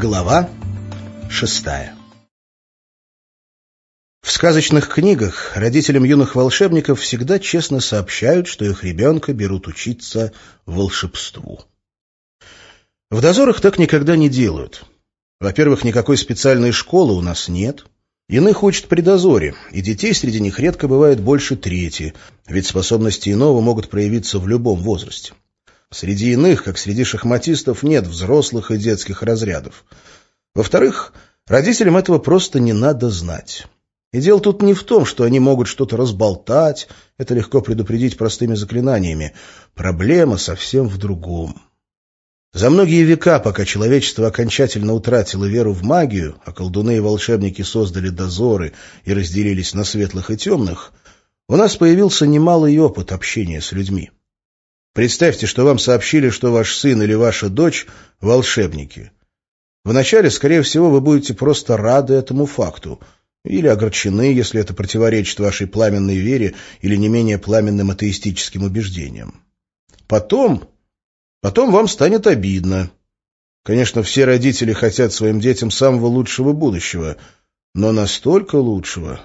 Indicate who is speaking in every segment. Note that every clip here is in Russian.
Speaker 1: Глава шестая В сказочных книгах родителям юных волшебников всегда честно сообщают, что их ребенка берут учиться волшебству. В дозорах так никогда не делают. Во-первых, никакой специальной школы у нас нет. Иных учат при дозоре, и детей среди них редко бывает больше трети, ведь способности иного могут проявиться в любом возрасте. Среди иных, как среди шахматистов, нет взрослых и детских разрядов. Во-вторых, родителям этого просто не надо знать. И дело тут не в том, что они могут что-то разболтать, это легко предупредить простыми заклинаниями. Проблема совсем в другом. За многие века, пока человечество окончательно утратило веру в магию, а колдуны и волшебники создали дозоры и разделились на светлых и темных, у нас появился немалый опыт общения с людьми. Представьте, что вам сообщили, что ваш сын или ваша дочь – волшебники. Вначале, скорее всего, вы будете просто рады этому факту или огорчены, если это противоречит вашей пламенной вере или не менее пламенным атеистическим убеждениям. Потом, потом вам станет обидно. Конечно, все родители хотят своим детям самого лучшего будущего, но настолько лучшего,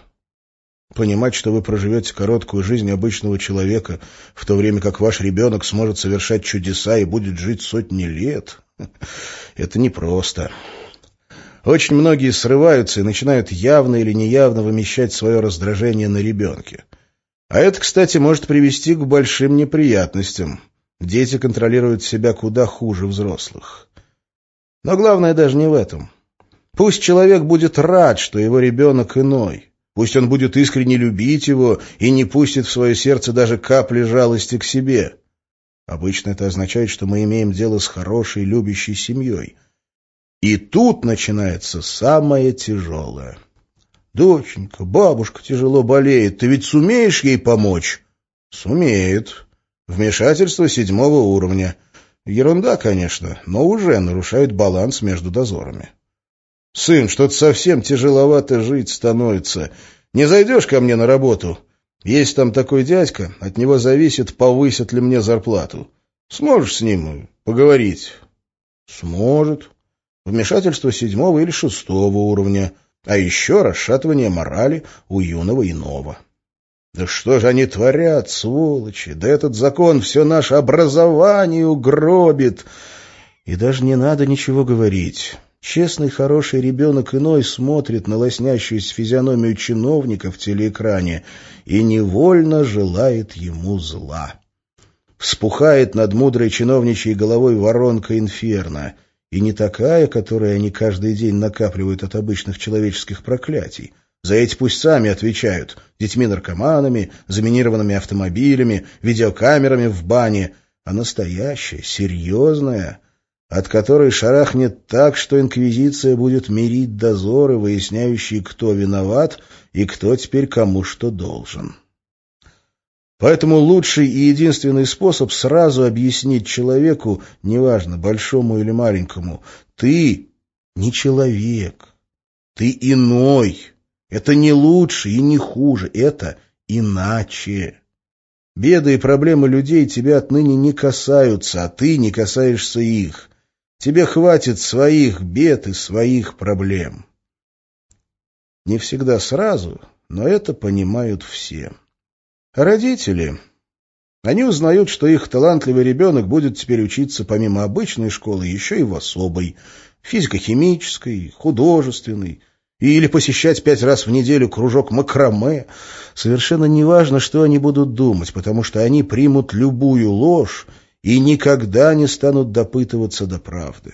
Speaker 1: Понимать, что вы проживете короткую жизнь обычного человека, в то время как ваш ребенок сможет совершать чудеса и будет жить сотни лет, это непросто. Очень многие срываются и начинают явно или неявно вымещать свое раздражение на ребенке. А это, кстати, может привести к большим неприятностям. Дети контролируют себя куда хуже взрослых. Но главное даже не в этом. Пусть человек будет рад, что его ребенок иной. Пусть он будет искренне любить его и не пустит в свое сердце даже капли жалости к себе. Обычно это означает, что мы имеем дело с хорошей, любящей семьей. И тут начинается самое тяжелое. «Доченька, бабушка тяжело болеет, ты ведь сумеешь ей помочь?» «Сумеет. Вмешательство седьмого уровня. Ерунда, конечно, но уже нарушает баланс между дозорами». «Сын, что-то совсем тяжеловато жить становится. Не зайдешь ко мне на работу? Есть там такой дядька, от него зависит, повысят ли мне зарплату. Сможешь с ним поговорить?» «Сможет. Вмешательство седьмого или шестого уровня, а еще расшатывание морали у юного иного». «Да что же они творят, сволочи? Да этот закон все наше образование угробит!» И даже не надо ничего говорить. Честный, хороший ребенок иной смотрит на лоснящуюся физиономию чиновника в телеэкране и невольно желает ему зла. Вспухает над мудрой чиновничьей головой воронка инферно, и не такая, которую они каждый день накапливают от обычных человеческих проклятий. За эти пусть сами отвечают детьми-наркоманами, заминированными автомобилями, видеокамерами в бане, а настоящая, серьезная — от которой шарахнет так, что инквизиция будет мирить дозоры, выясняющие, кто виноват и кто теперь кому что должен. Поэтому лучший и единственный способ сразу объяснить человеку, неважно, большому или маленькому, ты не человек, ты иной. Это не лучше и не хуже, это иначе. Беды и проблемы людей тебя отныне не касаются, а ты не касаешься их. Тебе хватит своих бед и своих проблем. Не всегда сразу, но это понимают все. родители... Они узнают, что их талантливый ребенок будет теперь учиться помимо обычной школы еще и в особой, физико-химической, художественной, или посещать пять раз в неделю кружок макраме. Совершенно неважно, что они будут думать, потому что они примут любую ложь и никогда не станут допытываться до правды.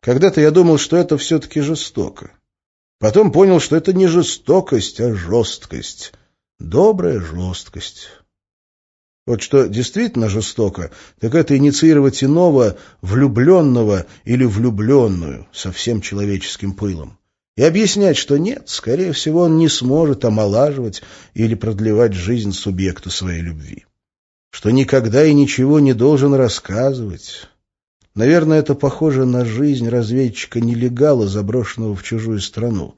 Speaker 1: Когда-то я думал, что это все-таки жестоко. Потом понял, что это не жестокость, а жесткость. Добрая жесткость. Вот что действительно жестоко, так это инициировать иного, влюбленного или влюбленную со всем человеческим пылом. И объяснять, что нет, скорее всего, он не сможет омолаживать или продлевать жизнь субъекту своей любви что никогда и ничего не должен рассказывать. Наверное, это похоже на жизнь разведчика-нелегала, заброшенного в чужую страну.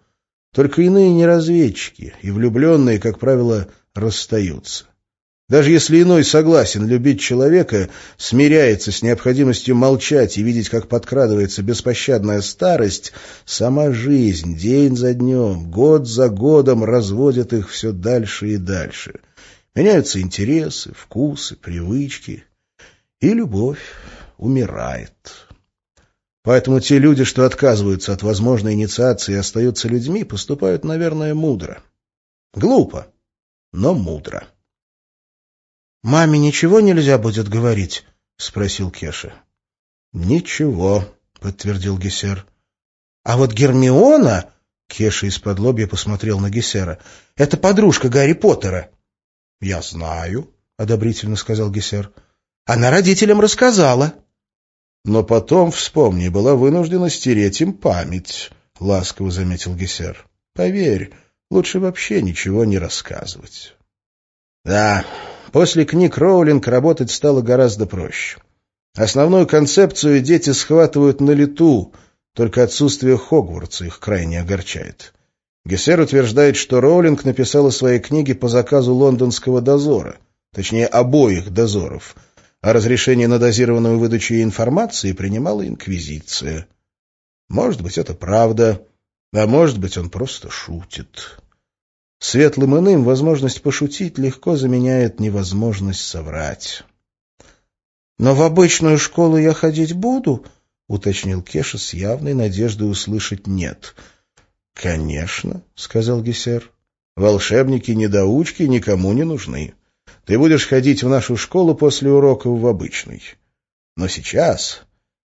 Speaker 1: Только иные не разведчики, и влюбленные, как правило, расстаются. Даже если иной согласен любить человека, смиряется с необходимостью молчать и видеть, как подкрадывается беспощадная старость, сама жизнь день за днем, год за годом разводит их все дальше и дальше. Меняются интересы, вкусы, привычки, и любовь умирает. Поэтому те люди, что отказываются от возможной инициации и остаются людьми, поступают, наверное, мудро. Глупо, но мудро.
Speaker 2: — Маме ничего нельзя будет говорить? — спросил Кеша.
Speaker 1: — Ничего, — подтвердил Гессер.
Speaker 2: — А вот Гермиона... — Кеша из-под лобья посмотрел на Гессера. — Это подружка Гарри Поттера.
Speaker 1: — Я знаю, — одобрительно сказал Гессер.
Speaker 2: — Она родителям рассказала.
Speaker 1: — Но потом, вспомни, была вынуждена стереть им память, — ласково заметил Гессер. — Поверь, лучше вообще ничего не рассказывать. — Да, После книг Роулинг работать стало гораздо проще. Основную концепцию дети схватывают на лету, только отсутствие Хогвартса их крайне огорчает. Гессер утверждает, что Роулинг написала свои книги по заказу лондонского дозора, точнее обоих дозоров, а разрешение на дозированную выдачу информации принимала Инквизиция. Может быть, это правда, а может быть, он просто шутит. Светлым иным возможность пошутить легко заменяет невозможность соврать.
Speaker 2: — Но в обычную школу я ходить буду? — уточнил Кеша с явной надеждой услышать «нет».
Speaker 1: — Конечно, — сказал Гессер. — Волшебники-недоучки никому не нужны. Ты будешь ходить в нашу школу после уроков в обычный. Но сейчас...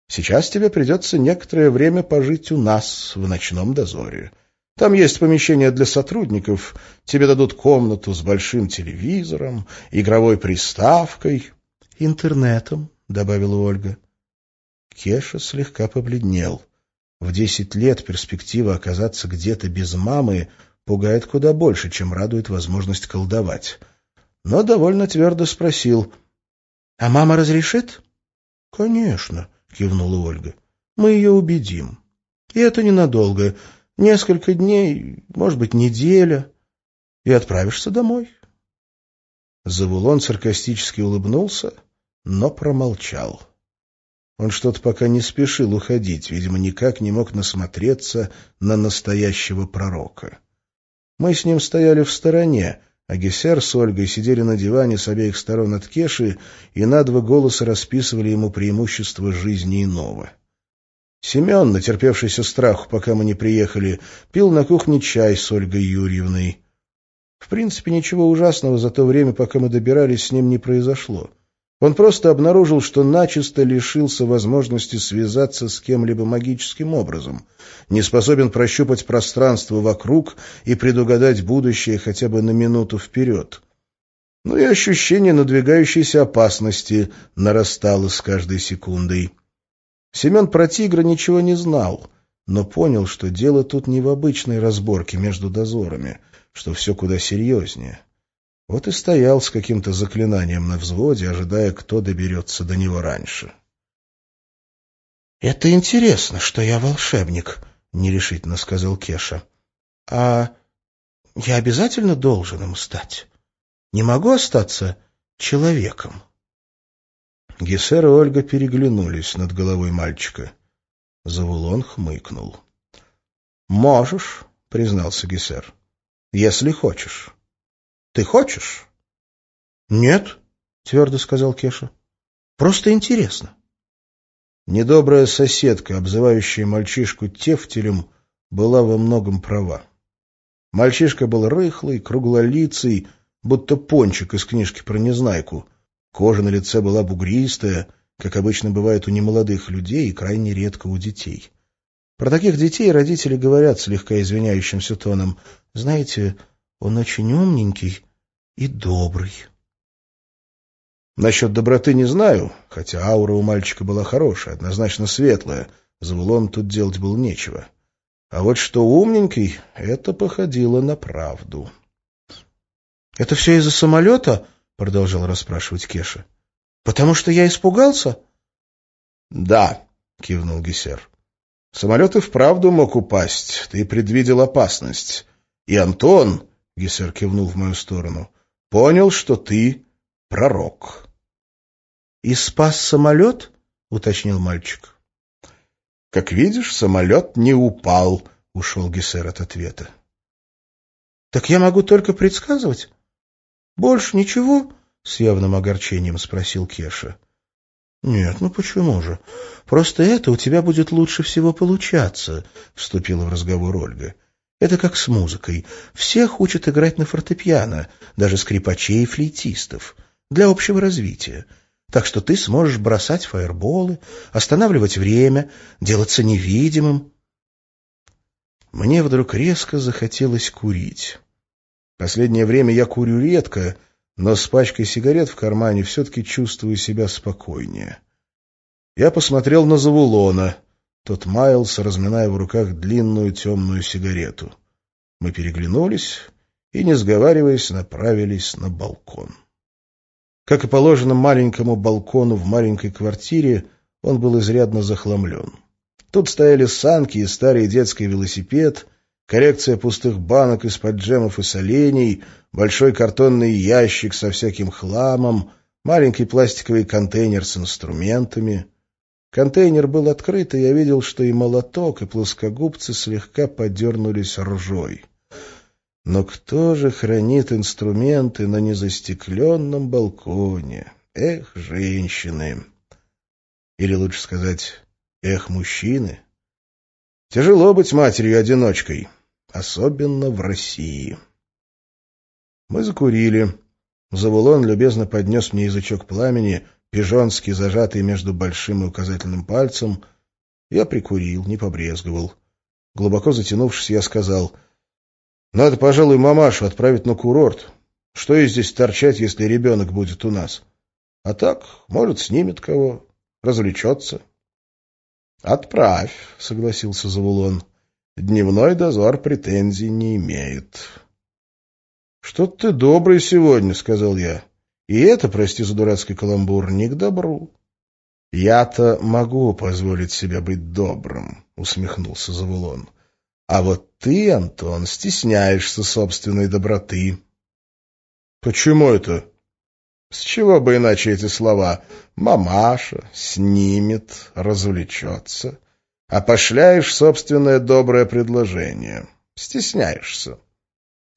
Speaker 1: Сейчас тебе придется некоторое время пожить у нас, в ночном дозоре. — там есть помещение для сотрудников, тебе дадут комнату с большим телевизором, игровой приставкой.
Speaker 2: — Интернетом, — добавила Ольга.
Speaker 1: Кеша слегка побледнел. В десять лет перспектива оказаться где-то без мамы пугает куда больше, чем радует возможность колдовать. Но довольно твердо спросил.
Speaker 2: — А мама разрешит?
Speaker 1: — Конечно, — кивнула Ольга. — Мы ее убедим. И это ненадолго. Несколько дней, может быть, неделя, и отправишься домой. Завулон саркастически улыбнулся, но промолчал. Он что-то пока не спешил уходить, видимо, никак не мог насмотреться на настоящего пророка. Мы с ним стояли в стороне, а Гессер с Ольгой сидели на диване с обеих сторон от Кеши и на два голоса расписывали ему преимущества жизни иного. Семен, натерпевшийся страху, пока мы не приехали, пил на кухне чай с Ольгой Юрьевной. В принципе, ничего ужасного за то время, пока мы добирались, с ним не произошло. Он просто обнаружил, что начисто лишился возможности связаться с кем-либо магическим образом, не способен прощупать пространство вокруг и предугадать будущее хотя бы на минуту вперед. Ну и ощущение надвигающейся опасности нарастало с каждой секундой. Семен про тигра ничего не знал, но понял, что дело тут не в обычной разборке между дозорами, что все куда серьезнее. Вот и стоял с каким-то заклинанием на взводе, ожидая, кто доберется до него раньше.
Speaker 2: — Это интересно, что я волшебник, — нерешительно сказал Кеша. — А я обязательно должен им стать? Не могу остаться человеком?
Speaker 1: — Гессер и Ольга переглянулись над головой мальчика. Завулон хмыкнул. — Можешь, — признался Гессер, — если хочешь. Ты хочешь?
Speaker 2: — Нет, — твердо сказал Кеша. — Просто интересно.
Speaker 1: Недобрая соседка, обзывающая мальчишку тефтелем, была во многом права. Мальчишка был рыхлый, круглолицый, будто пончик из книжки про Незнайку — Кожа на лице была бугристая, как обычно бывает у немолодых людей и крайне редко у детей. Про таких детей родители говорят слегка извиняющимся тоном. «Знаете, он очень умненький и добрый». Насчет доброты не знаю, хотя аура у мальчика была хорошая, однозначно светлая. Завулон тут делать было нечего. А вот что умненький, это походило на правду.
Speaker 2: — Это все из-за самолета? — продолжал расспрашивать Кеша. — Потому что я испугался?
Speaker 1: — Да, — кивнул Гессер. — Самолет и вправду мог упасть. Ты предвидел опасность. И Антон, — Гессер кивнул в мою сторону, — понял, что ты пророк.
Speaker 2: — И спас самолет? — уточнил мальчик.
Speaker 1: — Как видишь, самолет не упал, — ушел Гессер от ответа.
Speaker 2: — Так я могу только предсказывать? — Больше ничего? — с явным огорчением спросил Кеша. — Нет, ну почему же? Просто это у тебя будет лучше всего получаться, — вступила в разговор Ольга. — Это как с музыкой. Всех учат играть на фортепиано, даже скрипачей и флейтистов, для общего развития. Так что ты сможешь бросать фаерболы, останавливать время, делаться невидимым. Мне вдруг резко захотелось курить. Последнее время я курю редко, но с пачкой сигарет в кармане все-таки чувствую себя спокойнее. Я посмотрел на Завулона. Тот маялся, разминая в руках длинную темную сигарету. Мы переглянулись и, не сговариваясь, направились на балкон. Как и положено маленькому балкону в маленькой квартире, он был изрядно захламлен. Тут стояли санки и старый детский велосипед, коррекция пустых банок из-под джемов и солений, большой картонный ящик со всяким хламом, маленький пластиковый контейнер с инструментами. Контейнер был открыт, и я видел, что и молоток, и плоскогубцы слегка подернулись ржой. Но кто же хранит инструменты на незастекленном балконе? Эх, женщины! Или лучше сказать, эх, мужчины! Тяжело быть матерью-одиночкой, особенно в России. Мы закурили. Завулон любезно поднес мне язычок пламени, пижонский, зажатый между большим и указательным пальцем. Я прикурил, не побрезговал. Глубоко затянувшись, я сказал — надо, пожалуй, мамашу отправить на курорт. Что ей здесь торчать, если ребенок будет у нас? А так, может, снимет кого, развлечется. — Отправь, — согласился Завулон. — Дневной дозор претензий не имеет. — Что ты добрый сегодня, — сказал я. И это, прости за дурацкий каламбур, не к добру. — Я-то могу позволить себе быть добрым, — усмехнулся Завулон. А вот ты, Антон, стесняешься собственной доброты. Почему это? С чего бы иначе эти слова? Мамаша снимет, развлечется. Опошляешь собственное доброе предложение. Стесняешься.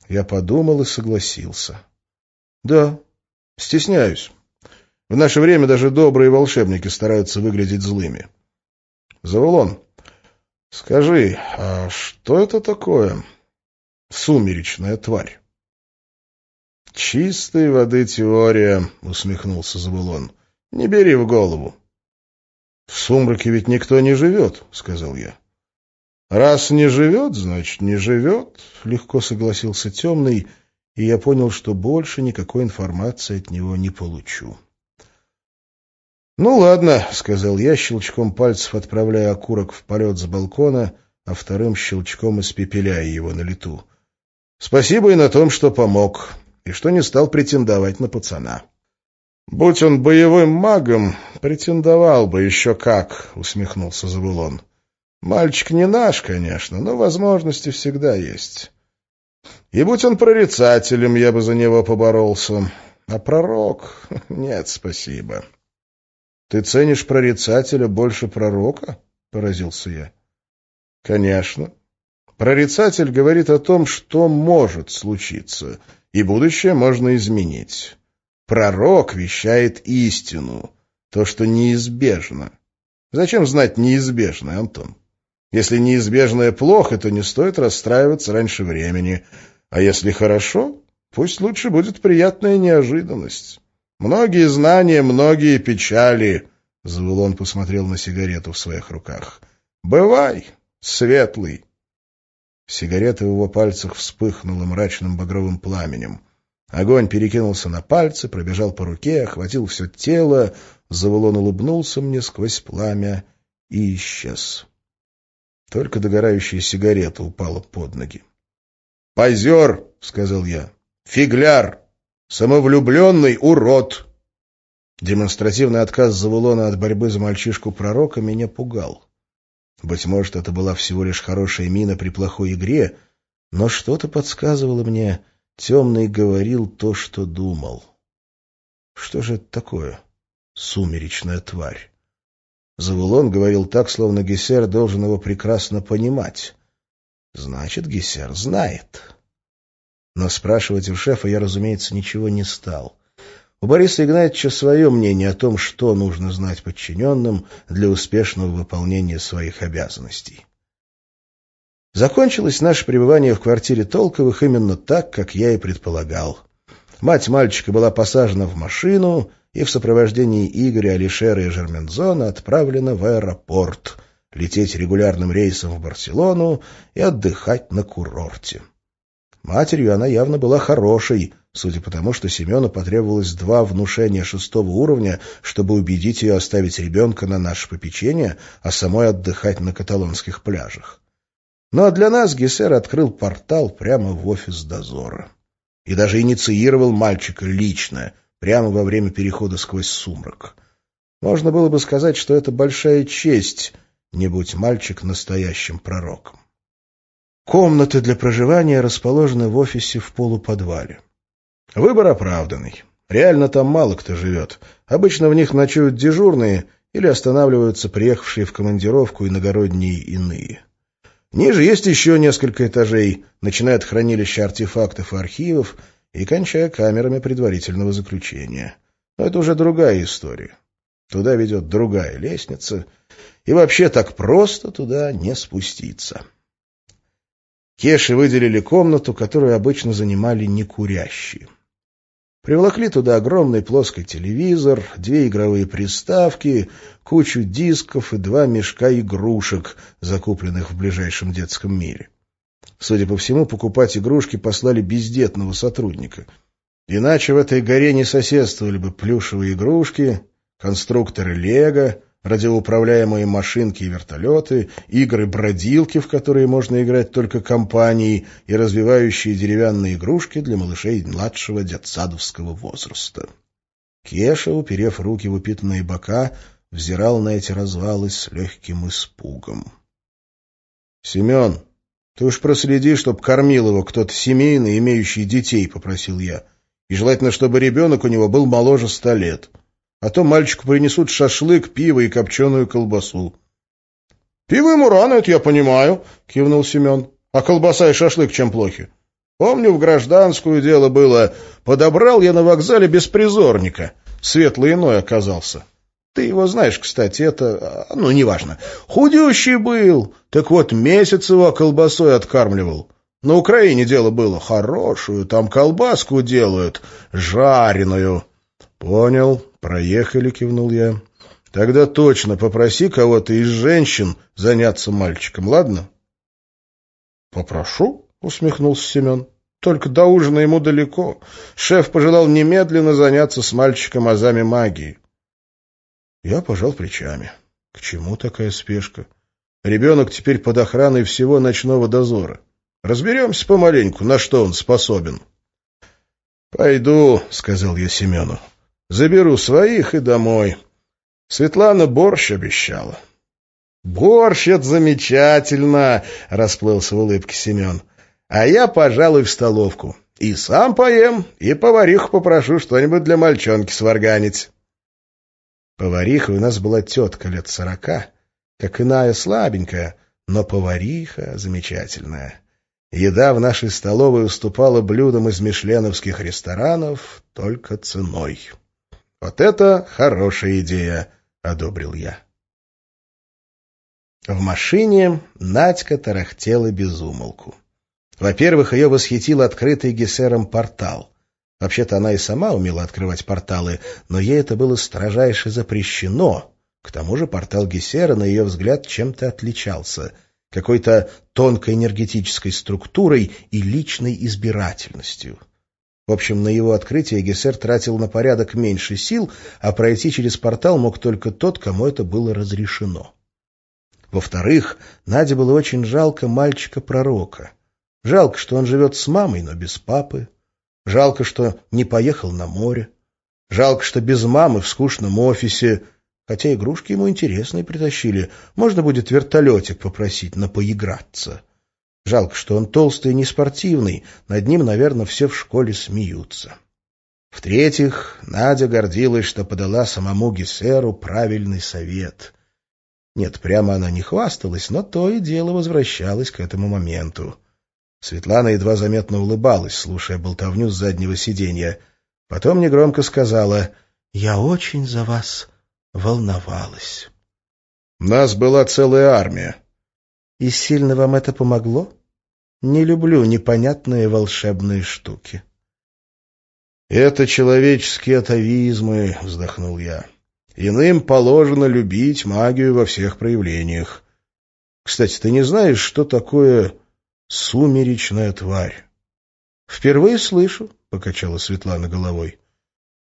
Speaker 2: Я подумал и согласился. Да, стесняюсь. В наше время даже добрые волшебники стараются выглядеть злыми. Завулон, Скажи, а что это такое? Сумеречная тварь. Чистой воды теория, усмехнулся Забулон. Не бери в голову. В сумраке ведь никто не живет, сказал я. Раз не живет, значит, не живет, легко согласился темный, и я понял, что больше никакой информации от него не получу. «Ну ладно», — сказал я, щелчком пальцев отправляя окурок в полет с балкона, а вторым щелчком испепеляя его на лету. «Спасибо и на том, что помог, и что не стал претендовать на пацана». «Будь он боевым магом, претендовал бы еще как», — усмехнулся Забулон. «Мальчик не наш, конечно, но возможности всегда есть. И будь он прорицателем, я бы за него поборолся. А пророк? Нет, спасибо». Ты ценишь прорицателя больше пророка? — поразился я. — Конечно. Прорицатель говорит о том, что может случиться, и будущее можно изменить. Пророк вещает истину, то, что неизбежно. Зачем знать неизбежное, Антон? Если неизбежное плохо, то не стоит расстраиваться раньше времени. А если хорошо, пусть лучше будет приятная неожиданность. Многие знания, многие печали. Завулон посмотрел на сигарету в своих руках. Бывай, светлый. Сигарета в его пальцах вспыхнула мрачным багровым пламенем. Огонь перекинулся на пальцы, пробежал по руке, охватил все тело. Завулон улыбнулся мне сквозь пламя и исчез. Только догорающая сигарета упала под ноги. «Позер!» — сказал я. «Фигляр!» Самовлюбленный урод!» Демонстративный отказ Завулона от борьбы за мальчишку-пророка меня пугал. Быть может, это была всего лишь хорошая мина при плохой игре, но что-то подсказывало мне, темный говорил то, что думал.
Speaker 1: Что же это такое? Сумеречная тварь. Завулон говорил так, словно Гессер должен его прекрасно понимать. Значит, Гессер знает. Но спрашивать у шефа я, разумеется, ничего не стал. У Бориса Игнатьевича свое мнение о том, что нужно знать подчиненным для успешного выполнения своих обязанностей. Закончилось наше пребывание в квартире Толковых именно так, как я и предполагал. Мать мальчика была посажена в машину и в сопровождении Игоря, Алишера и Жермензона отправлена в аэропорт, лететь регулярным рейсом в Барселону и отдыхать на курорте. Матерью она явно была хорошей, судя по тому, что Семену потребовалось два внушения шестого уровня, чтобы убедить ее оставить ребенка на наше попечение, а самой отдыхать на каталонских пляжах. Ну а для нас Гессер открыл портал прямо в офис дозора. И даже инициировал мальчика лично, прямо во время перехода сквозь сумрак. Можно было бы сказать, что это большая честь, не будь мальчик настоящим пророком. Комнаты для проживания расположены в офисе в полуподвале. Выбор оправданный. Реально там мало кто живет. Обычно в них ночуют дежурные или останавливаются приехавшие в командировку иногородние иные. Ниже есть еще несколько этажей, начиная от хранилища артефактов и архивов и кончая камерами предварительного заключения. Но это уже другая история. Туда ведет другая лестница, и вообще так просто туда не спуститься. Кеши выделили комнату, которую обычно занимали некурящие. Приволокли туда огромный плоский телевизор, две игровые приставки, кучу дисков и два мешка игрушек, закупленных в ближайшем детском мире. Судя по всему, покупать игрушки послали бездетного сотрудника. Иначе в этой горе не соседствовали бы плюшевые игрушки, конструкторы «Лего», радиоуправляемые машинки и вертолеты, игры-бродилки, в которые можно играть только компанией, и развивающие деревянные игрушки для малышей младшего детсадовского возраста. Кеша, уперев руки в упитанные бока, взирал на эти развалы с легким испугом. — Семен, ты уж проследи, чтоб кормил его кто-то семейный, имеющий детей, — попросил я. — И желательно, чтобы ребенок у него был моложе ста лет. — а то мальчику принесут шашлык, пиво и копченую колбасу. — Пиво ему рано, это я понимаю, — кивнул Семен. — А колбаса и шашлык чем плохи? Помню, в гражданскую дело было. Подобрал я на вокзале беспризорника. Светлый иной оказался. Ты его знаешь, кстати, это... Ну, неважно. Худющий был. Так вот, месяц его колбасой откармливал. На Украине дело было хорошую. Там колбаску делают, жареную. — Понял, проехали, — кивнул я. — Тогда точно попроси кого-то из женщин заняться мальчиком, ладно? — Попрошу, — усмехнулся Семен. — Только до ужина ему далеко. Шеф пожелал немедленно заняться с мальчиком азами магии. Я пожал плечами. К чему такая спешка? Ребенок теперь под охраной всего ночного дозора. Разберемся помаленьку, на что он способен. — Пойду, — сказал я Семену. Заберу своих и домой. Светлана борщ обещала. «Борщ — это замечательно!» — расплылся в улыбке Семен. «А я, пожалуй, в столовку. И сам поем, и повариху попрошу что-нибудь для мальчонки сварганить». Повариха у нас была тетка лет сорока, как иная слабенькая, но повариха замечательная. Еда в нашей столовой уступала блюдам из мишленовских ресторанов только ценой. Вот это хорошая идея, одобрил я. В машине Надька тарахтела без умолку. Во-первых, ее восхитил открытый Гессером портал. Вообще-то она и сама умела открывать порталы, но ей это было строжайше запрещено. К тому же портал Гессера, на ее взгляд, чем-то отличался. Какой-то тонкой энергетической структурой и личной избирательностью. В общем, на его открытие Гессер тратил на порядок меньше сил, а пройти через портал мог только тот, кому это было разрешено. Во-вторых, Наде было очень жалко мальчика-пророка. Жалко, что он живет с мамой, но без папы. Жалко, что не поехал на море. Жалко, что без мамы в скучном офисе. Хотя игрушки ему интересные притащили. Можно будет вертолетик попросить на поиграться. Жалко, что он толстый и неспортивный, над ним, наверное, все в школе смеются. В-третьих, Надя гордилась, что подала самому Гессеру правильный совет. Нет, прямо она не хвасталась, но то и дело возвращалось к этому моменту. Светлана едва заметно улыбалась, слушая болтовню с заднего сиденья. Потом негромко сказала «Я очень за вас волновалась». «Нас была целая армия». «И сильно вам это помогло?» «Не люблю непонятные волшебные штуки». «Это человеческие атовизмы», — вздохнул я. «Иным положено любить магию во всех проявлениях. Кстати, ты не знаешь, что такое сумеречная тварь?» «Впервые слышу», — покачала Светлана головой.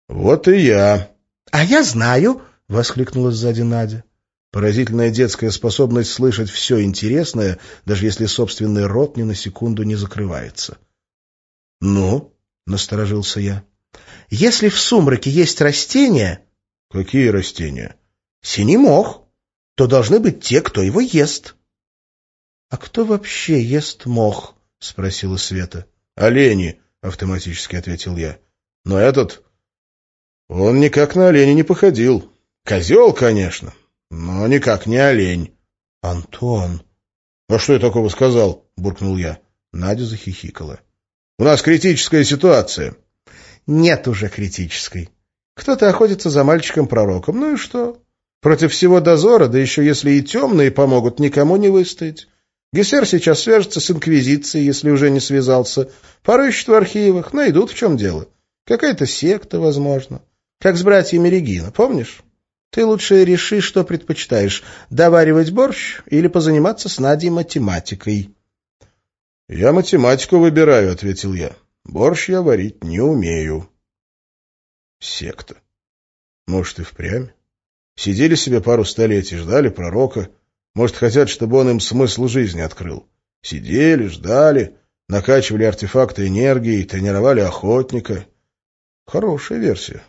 Speaker 1: «Вот и я». «А я знаю», — воскликнула сзади Надя. Поразительная детская способность слышать все интересное, даже если собственный рот ни на секунду не закрывается. «Ну?» — насторожился я. Если в сумраке есть растения... — Какие растения? — Синий мох. То должны быть те, кто его ест. — А кто вообще ест мох? — спросила Света. — Олени, — автоматически ответил я. — Но этот... Он никак на оленя не походил. Козел, конечно, но никак не олень. — Антон... — А что я такого сказал? — буркнул я. Надя захихикала. — У нас критическая ситуация. — нет уже критической. Кто-то охотится за мальчиком-пророком. Ну и что? Против всего дозора, да еще если и темные помогут, никому не выстоять. Гессер сейчас свяжется с Инквизицией, если уже не связался. Порыщут в архивах, найдут в чем дело. Какая-то секта, возможно. Как с братьями Регина, помнишь? Ты лучше реши, что предпочитаешь, доваривать борщ или позаниматься с Надей математикой. — Я математику выбираю, — ответил я. Борщ я варить не умею. Секта. Может, и впрямь. Сидели себе пару столетий, ждали пророка. Может, хотят, чтобы он им смысл жизни открыл. Сидели, ждали, накачивали артефакты энергии, тренировали охотника. Хорошая версия.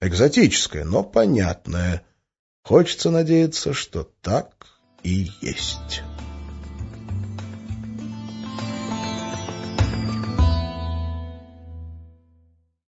Speaker 1: Экзотическая, но понятная. Хочется надеяться, что так и есть».